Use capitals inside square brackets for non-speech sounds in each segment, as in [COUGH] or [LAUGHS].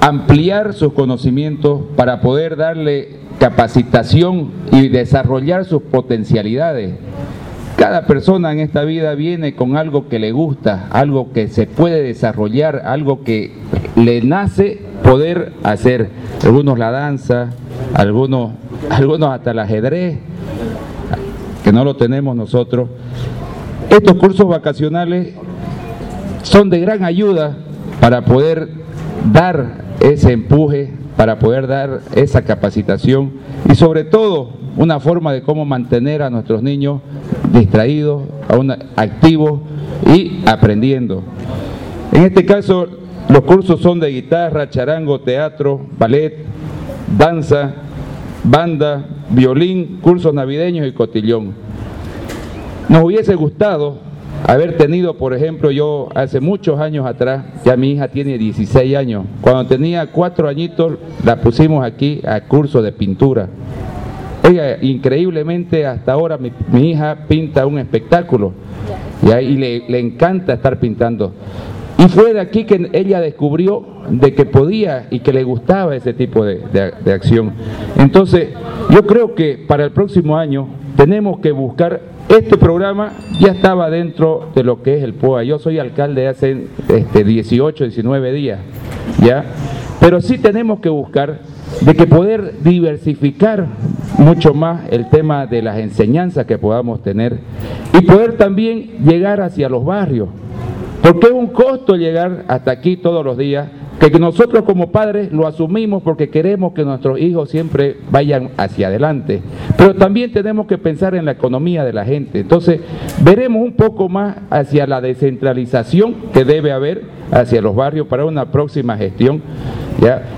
ampliar sus conocimientos para poder darle capacitación y desarrollar sus potencialidades. Cada persona en esta vida viene con algo que le gusta, algo que se puede desarrollar, algo que le nace poder hacer. Algunos la danza, algunos, [LAUGHS] algunos hasta el ajedrez, que no lo tenemos nosotros. Estos cursos vacacionales son de gran ayuda para poder dar ese empuje, para poder dar esa capacitación y sobre todo una forma de cómo mantener a nuestros niños distraídos, activos y aprendiendo. En este caso, los cursos son de guitarra, charango, teatro, ballet, danza, banda, violín, cursos navideños y cotillón. Nos hubiese gustado haber tenido, por ejemplo, yo hace muchos años atrás, ya mi hija tiene 16 años, cuando tenía cuatro añitos la pusimos aquí a curso de pintura. Oiga, increíblemente hasta ahora mi, hija pinta un espectáculo y, le, encanta estar pintando. Y fue de aquí que ella descubrió de que podía y que le gustaba ese tipo de acción. Entonces, yo creo que para el próximo año tenemos que buscar este programa ya estaba dentro de lo que es el POA. Yo soy alcalde hace este, 18, 19 días, ¿ya? Pero sí tenemos que buscar de que poder diversificar mucho más el tema de las enseñanzas que podamos tener y poder también llegar hacia los barrios. Porque es un costo llegar hasta aquí todos los días que nosotros como padres lo asumimos porque queremos que nuestros hijos siempre vayan hacia adelante, pero también tenemos que pensar en la economía de la gente. Entonces, veremos un poco más hacia la descentralización que debe haber hacia los barrios para una próxima gestión,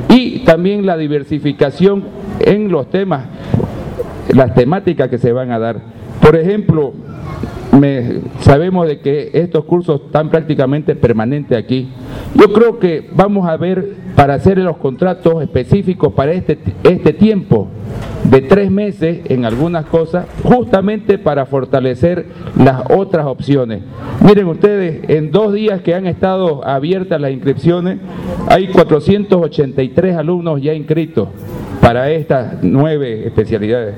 y también la diversificación en los temas, las temáticas que se van a dar. Por ejemplo, sabemos de que estos cursos están prácticamente permanentes aquí. Yo creo que vamos a ver para hacer los contratos específicos para este, este tiempo de tres meses en algunas cosas, justamente para fortalecer las otras opciones. Miren ustedes, en dos días que han estado abiertas las inscripciones, hay 483 alumnos ya inscritos para estas nueve especialidades.